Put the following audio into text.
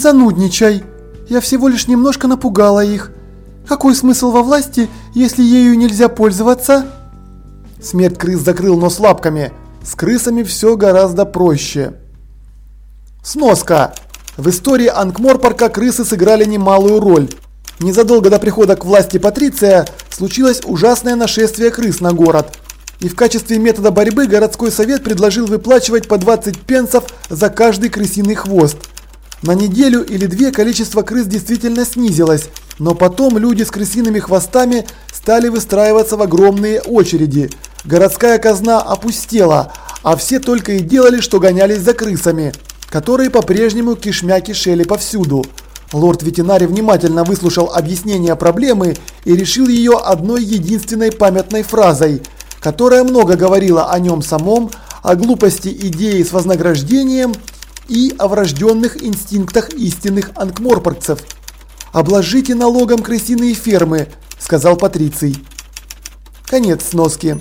занудничай. Я всего лишь немножко напугала их. Какой смысл во власти, если ею нельзя пользоваться? Смерть крыс закрыл нос лапками. С крысами все гораздо проще. Сноска. В истории Анкморпорка крысы сыграли немалую роль. Незадолго до прихода к власти Патриция случилось ужасное нашествие крыс на город. И в качестве метода борьбы городской совет предложил выплачивать по 20 пенсов за каждый крысиный хвост. На неделю или две количество крыс действительно снизилось, но потом люди с крысиными хвостами стали выстраиваться в огромные очереди. Городская казна опустела, а все только и делали, что гонялись за крысами, которые по-прежнему кишмя кишели повсюду. Лорд-ветеринарий внимательно выслушал объяснение проблемы и решил ее одной единственной памятной фразой, которая много говорила о нем самом, о глупости идеи с вознаграждением и о врожденных инстинктах истинных анкморпоргцев. «Обложите налогом крысиные фермы», – сказал Патриций. Конец сноски.